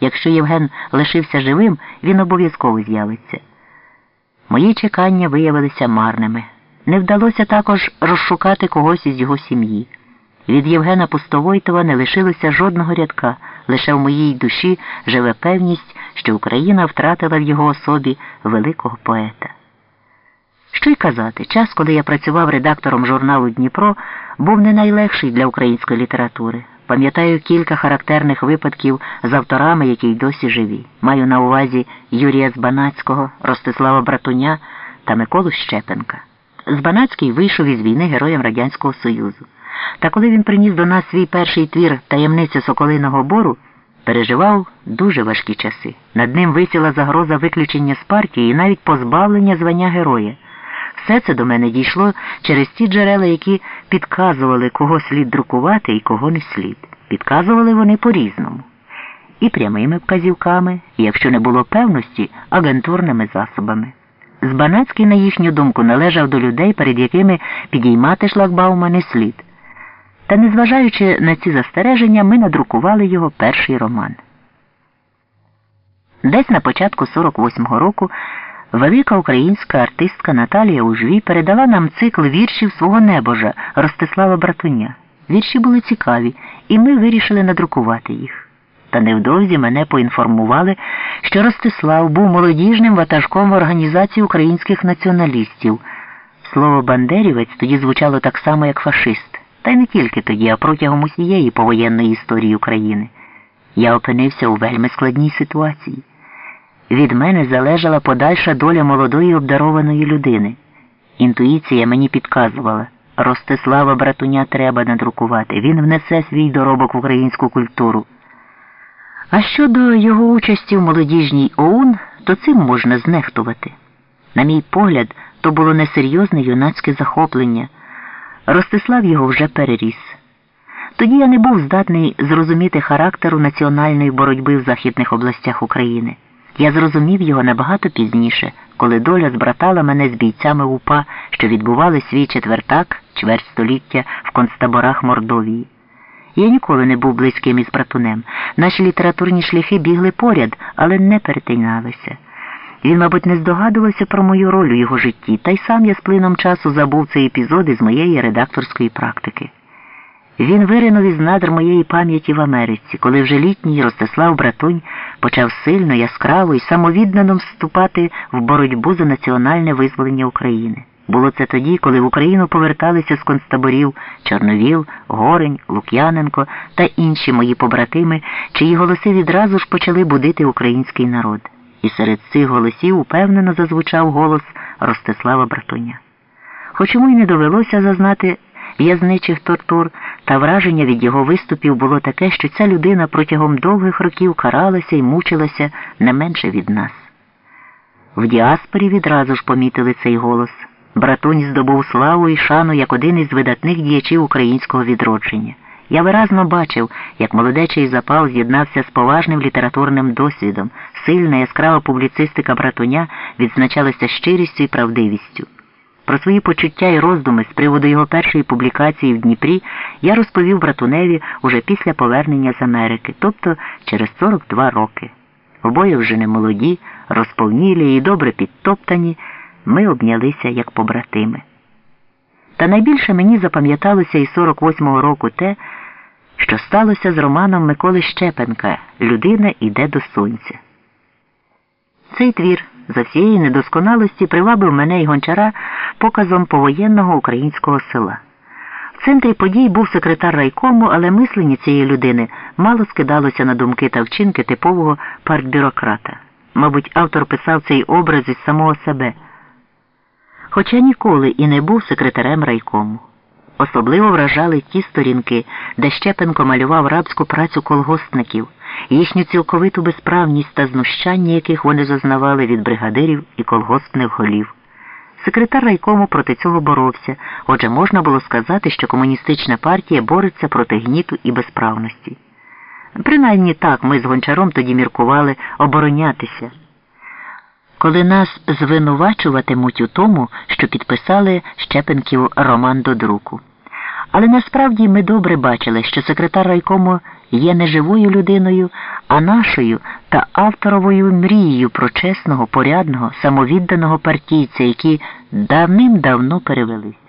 Якщо Євген лишився живим, він обов'язково з'явиться. Мої чекання виявилися марними. Не вдалося також розшукати когось із його сім'ї. Від Євгена Пустовойтова не лишилося жодного рядка, лише в моїй душі живе певність, що Україна втратила в його особі великого поета. Що й казати, час, коли я працював редактором журналу Дніпро, був не найлегший для української літератури. Пам'ятаю кілька характерних випадків з авторами, які й досі живі. Маю на увазі Юрія Збанацького, Ростислава Братуня та Миколу Щепенка. Збанацький вийшов із війни героєм Радянського Союзу. Та коли він приніс до нас свій перший твір таємниця Соколиного бору, переживав дуже важкі часи. Над ним висіла загроза виключення з партії і навіть позбавлення звання героя. Все це до мене дійшло через ті джерела, які підказували, кого слід друкувати і кого не слід. Підказували вони по-різному. І прямими вказівками, і якщо не було певності, агентурними засобами. Збанацький, на їхню думку, належав до людей, перед якими підіймати шлагбаума не слід. Та, незважаючи на ці застереження, ми надрукували його перший роман. Десь на початку 48-го року велика українська артистка Наталія Ужвій передала нам цикл віршів свого небожа Ростислава Братуня. Вірші були цікаві, і ми вирішили надрукувати їх. Та невдовзі мене поінформували, що Ростислав був молодіжним ватажком в організації українських націоналістів. Слово Бандерівець тоді звучало так само, як фашист. Та й не тільки тоді, а протягом усієї повоєнної історії України. Я опинився у вельми складній ситуації. Від мене залежала подальша доля молодої обдарованої людини. Інтуїція мені підказувала, Ростислава братуня треба надрукувати, він внесе свій доробок в українську культуру. А щодо його участі в молодіжній ОУН, то цим можна знехтувати. На мій погляд, то було несерйозне юнацьке захоплення. Ростислав його вже переріс. Тоді я не був здатний зрозуміти характеру національної боротьби в західних областях України. Я зрозумів його набагато пізніше, коли доля збратала мене з бійцями УПА, що відбували свій четвертак, чверть століття в концтаборах Мордовії. Я ніколи не був близьким із братунем. Наші літературні шляхи бігли поряд, але не перетиналися. Він, мабуть, не здогадувався про мою роль у його житті, та й сам я з плином часу забув цей епізод із моєї редакторської практики. Він виринув із надр моєї пам'яті в Америці, коли вже літній Ростислав Братунь почав сильно, яскраво і самовіддано вступати в боротьбу за національне визволення України. Було це тоді, коли в Україну поверталися з концтаборів Чорновіл, Горень, Лук'яненко та інші мої побратими, чиї голоси відразу ж почали будити український народ. І серед цих голосів упевнено зазвучав голос Ростислава Братуня. Хоч йому й не довелося зазнати в'язничих тортур, та враження від його виступів було таке, що ця людина протягом довгих років каралася і мучилася не менше від нас. В діаспорі відразу ж помітили цей голос. Братунь здобув славу і шану як один із видатних діячів українського відродження. Я виразно бачив, як молодечий запал з'єднався з поважним літературним досвідом, сильна яскрава публіцистика братуня відзначалася щирістю і правдивістю. Про свої почуття і роздуми з приводу його першої публікації в Дніпрі я розповів братуневі уже після повернення з Америки, тобто через 42 роки. Обоє вже не молоді, розповнілі і добре підтоптані, ми обнялися як побратими. Та найбільше мені запам'яталося із 48-го року те, що сталося з романом Миколи Щепенка Людина іде до сонця. Цей твір за всієї недосконалості привабив мене і гончара показом повоєнного українського села. В центрі подій був секретар райкому, але мислення цієї людини мало скидалося на думки та вчинки типового партбюрократа. Мабуть, автор писав цей образ із самого себе. Хоча ніколи і не був секретарем райкому. Особливо вражали ті сторінки, де Щепенко малював рабську працю колгоспників, їхню цілковиту безправність та знущання, яких вони зазнавали від бригадирів і колгоспних голів. Секретар райкому проти цього боровся, отже, можна було сказати, що комуністична партія бореться проти гніту і безправності. Принаймні так ми з гончаром тоді міркували оборонятися. Коли нас звинувачуватимуть у тому, що підписали Щепенків роман до друку. Але насправді ми добре бачили, що секретар райкому є не живою людиною, а нашою та авторовою мрією про чесного, порядного, самовідданого партійця, які давним-давно перевелись.